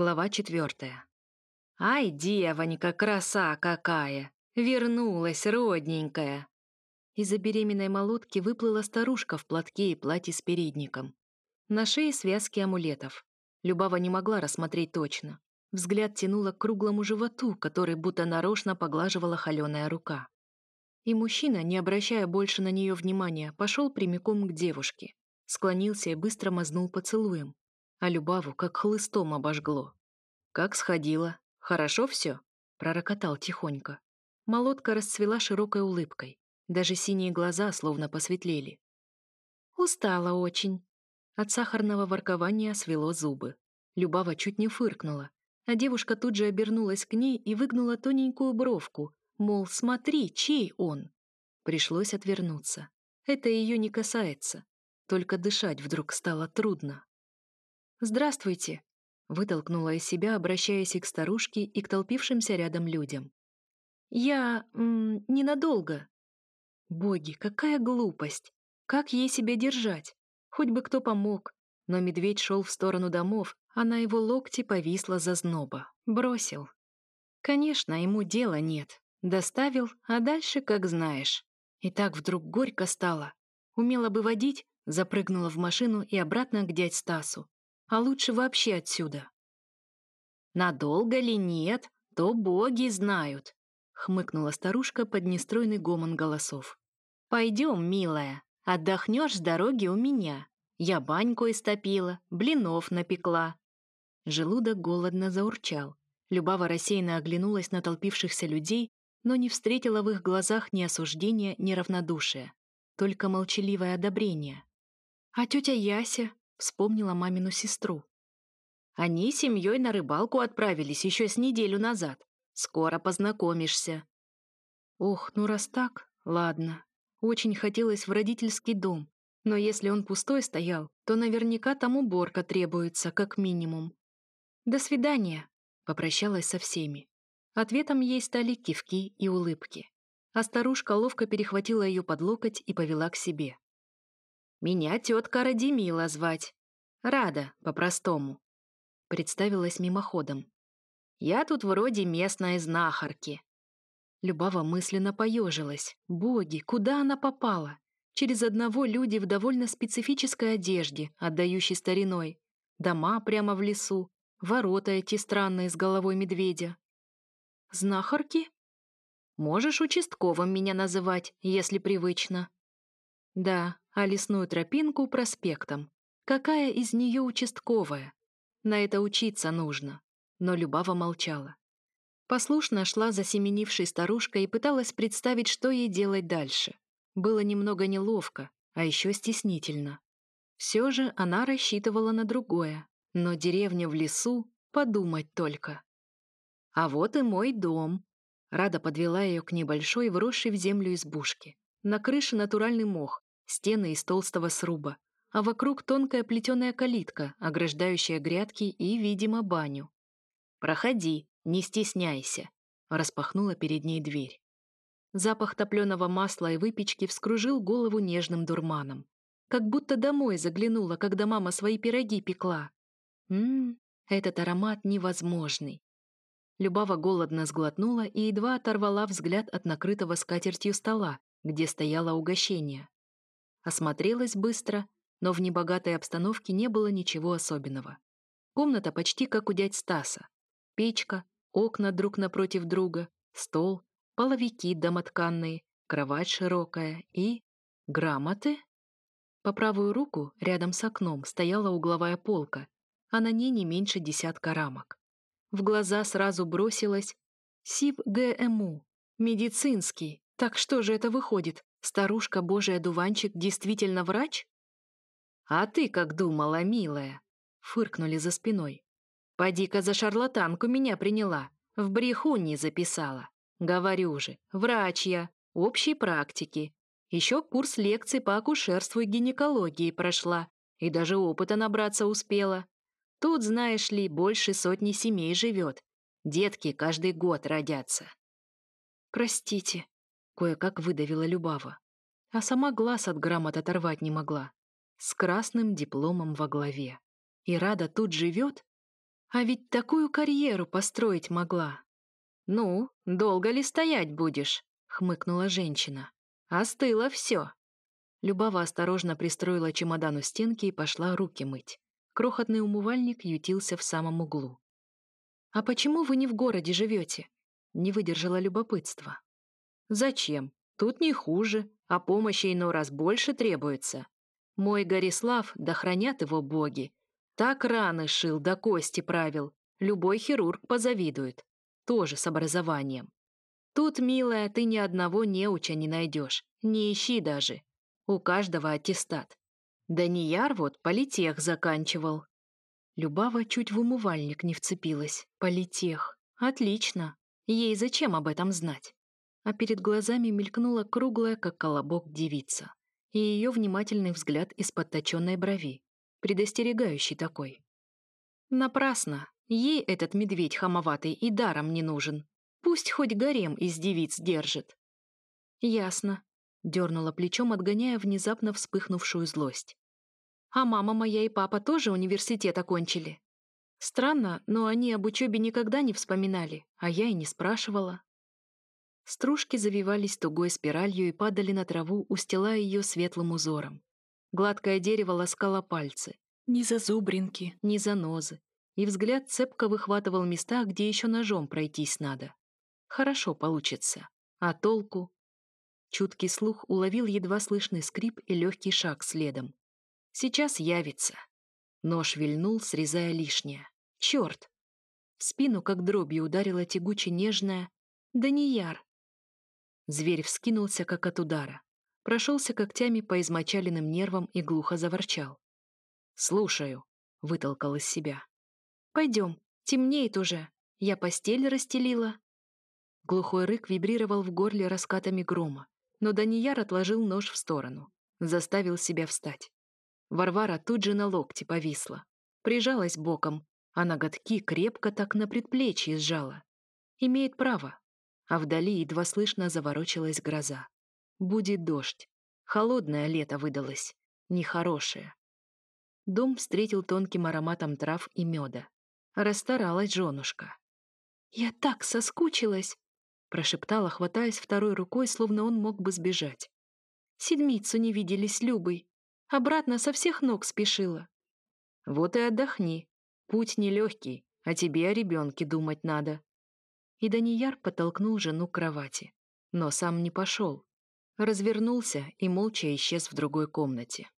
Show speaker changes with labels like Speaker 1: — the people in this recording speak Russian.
Speaker 1: Глава четвертая. «Ай, девонька, краса какая! Вернулась, родненькая!» Из-за беременной молотки выплыла старушка в платке и платье с передником. На шее связки амулетов. Любава не могла рассмотреть точно. Взгляд тянула к круглому животу, который будто нарочно поглаживала холеная рука. И мужчина, не обращая больше на нее внимания, пошел прямиком к девушке. Склонился и быстро мазнул поцелуем, а Любаву как хлыстом обожгло. «Как сходило? Хорошо все?» — пророкотал тихонько. Молотка расцвела широкой улыбкой. Даже синие глаза словно посветлели. «Устала очень». От сахарного воркования свело зубы. Любава чуть не фыркнула, а девушка тут же обернулась к ней и выгнула тоненькую бровку, мол, смотри, чей он. Пришлось отвернуться. Это ее не касается. Только дышать вдруг стало трудно. «Здравствуйте!» — вытолкнула из себя, обращаясь и к старушке, и к толпившимся рядом людям. «Я... М, ненадолго». Боги, какая глупость! Как ей себя держать? Хоть бы кто помог. Но медведь шел в сторону домов, а на его локте повисла зазноба. Бросил. Конечно, ему дела нет. Доставил, а дальше как знаешь. И так вдруг горько стало. Умела бы водить, запрыгнула в машину и обратно к дядь Стасу а лучше вообще отсюда. «Надолго ли нет, то боги знают», — хмыкнула старушка под нестройный гомон голосов. «Пойдем, милая, отдохнешь с дороги у меня. Я баньку истопила, блинов напекла». Желудок голодно заурчал. Любава рассеянно оглянулась на толпившихся людей, но не встретила в их глазах ни осуждения, ни равнодушия, только молчаливое одобрение. «А тетя Яся?» Вспомнила мамину сестру. Они семьей на рыбалку отправились еще с неделю назад. Скоро познакомишься. Ох, ну раз так, ладно. Очень хотелось в родительский дом, но если он пустой стоял, то наверняка там уборка требуется, как минимум. «До свидания», — попрощалась со всеми. Ответом ей стали кивки и улыбки. А старушка ловко перехватила ее под локоть и повела к себе. Меня тетка Радимила звать. Рада, по-простому. Представилась мимоходом. Я тут вроде местной знахарки. Любава мысленно поежилась. Боги, куда она попала? Через одного люди в довольно специфической одежде, отдающей стариной. Дома прямо в лесу. Ворота эти странные с головой медведя. Знахарки? Можешь участковым меня называть, если привычно. Да, а лесную тропинку проспектом. Какая из нее участковая? На это учиться нужно. Но Любава молчала. Послушно шла за семенившей старушкой и пыталась представить, что ей делать дальше. Было немного неловко, а еще стеснительно. Все же она рассчитывала на другое. Но деревня в лесу — подумать только. А вот и мой дом. Рада подвела ее к небольшой, вросшей в землю избушке. На крыше натуральный мох, стены из толстого сруба, а вокруг тонкая плетеная калитка, ограждающая грядки и, видимо, баню. «Проходи, не стесняйся», — распахнула перед ней дверь. Запах топленого масла и выпечки вскружил голову нежным дурманом. Как будто домой заглянула, когда мама свои пироги пекла. Ммм, этот аромат невозможный. Любава голодно сглотнула и едва оторвала взгляд от накрытого скатертью стола, где стояло угощение. Осмотрелась быстро, но в небогатой обстановке не было ничего особенного. Комната почти как у дядь Стаса. Печка, окна друг напротив друга, стол, половики домотканные, кровать широкая и... грамоты? По правую руку, рядом с окном, стояла угловая полка, а на ней не меньше десятка рамок. В глаза сразу бросилось СИП ГМУ, медицинский. Так что же это выходит? Старушка Божий одуванчик действительно врач? А ты как думала, милая? Фыркнули за спиной. Поди-ка за шарлатанку меня приняла, в бреху не записала. Говорю же, врач я, общей практики. Еще курс лекций по акушерству и гинекологии прошла, и даже опыта набраться успела. Тут, знаешь ли, больше сотни семей живет. Детки каждый год родятся. Простите, Кое-как выдавила Любава. А сама глаз от грамот оторвать не могла. С красным дипломом во главе. И Рада тут живет? А ведь такую карьеру построить могла. «Ну, долго ли стоять будешь?» — хмыкнула женщина. «Остыло все». Любава осторожно пристроила чемодан у стенки и пошла руки мыть. Крохотный умывальник ютился в самом углу. «А почему вы не в городе живете?» — не выдержала любопытства. «Зачем? Тут не хуже, а помощи иной раз больше требуется. Мой Горислав, да хранят его боги, так раны шил, да кости правил, любой хирург позавидует, тоже с образованием. Тут, милая, ты ни одного неуча не найдешь, не ищи даже. У каждого аттестат. Данияр вот политех заканчивал. Любава чуть в умывальник не вцепилась. Политех. Отлично. Ей зачем об этом знать? А перед глазами мелькнула круглая, как колобок, девица. И ее внимательный взгляд из-под точенной брови. Предостерегающий такой. Напрасно. Ей этот медведь хамоватый и даром не нужен. Пусть хоть гарем из девиц держит. Ясно. Дернула плечом, отгоняя внезапно вспыхнувшую злость. А мама моя и папа тоже университет окончили. Странно, но они об учебе никогда не вспоминали, а я и не спрашивала. Стружки завивались тугой спиралью и падали на траву, устилая ее светлым узором. Гладкое дерево ласкало пальцы. Ни зазубринки, ни занозы. И взгляд цепко выхватывал места, где еще ножом пройтись надо. Хорошо получится. А толку? Чуткий слух уловил едва слышный скрип и легкий шаг следом. Сейчас явится. Нож вильнул, срезая лишнее. Черт! В спину, как дробью, ударила тягуче нежная «Данияр!». Зверь вскинулся, как от удара. Прошелся когтями по измочаленным нервам и глухо заворчал. «Слушаю», — вытолкал из себя. «Пойдем, темнеет уже. Я постель расстелила». Глухой рык вибрировал в горле раскатами грома, но Данияр отложил нож в сторону, заставил себя встать. Варвара тут же на локте повисла, прижалась боком, а ноготки крепко так на предплечье сжала. Имеет право. А вдали едва слышно заворочилась гроза. Будет дождь. Холодное лето выдалось. Нехорошее. Дом встретил тонким ароматом трав и меда. Расстаралась женушка. «Я так соскучилась!» прошептала, хватаясь второй рукой, словно он мог бы сбежать. Седмицу не виделись с Любой. Обратно со всех ног спешила. Вот и отдохни. Путь нелегкий, а тебе о ребенке думать надо. И Данияр подтолкнул жену к кровати. Но сам не пошел. Развернулся и молча исчез в другой комнате.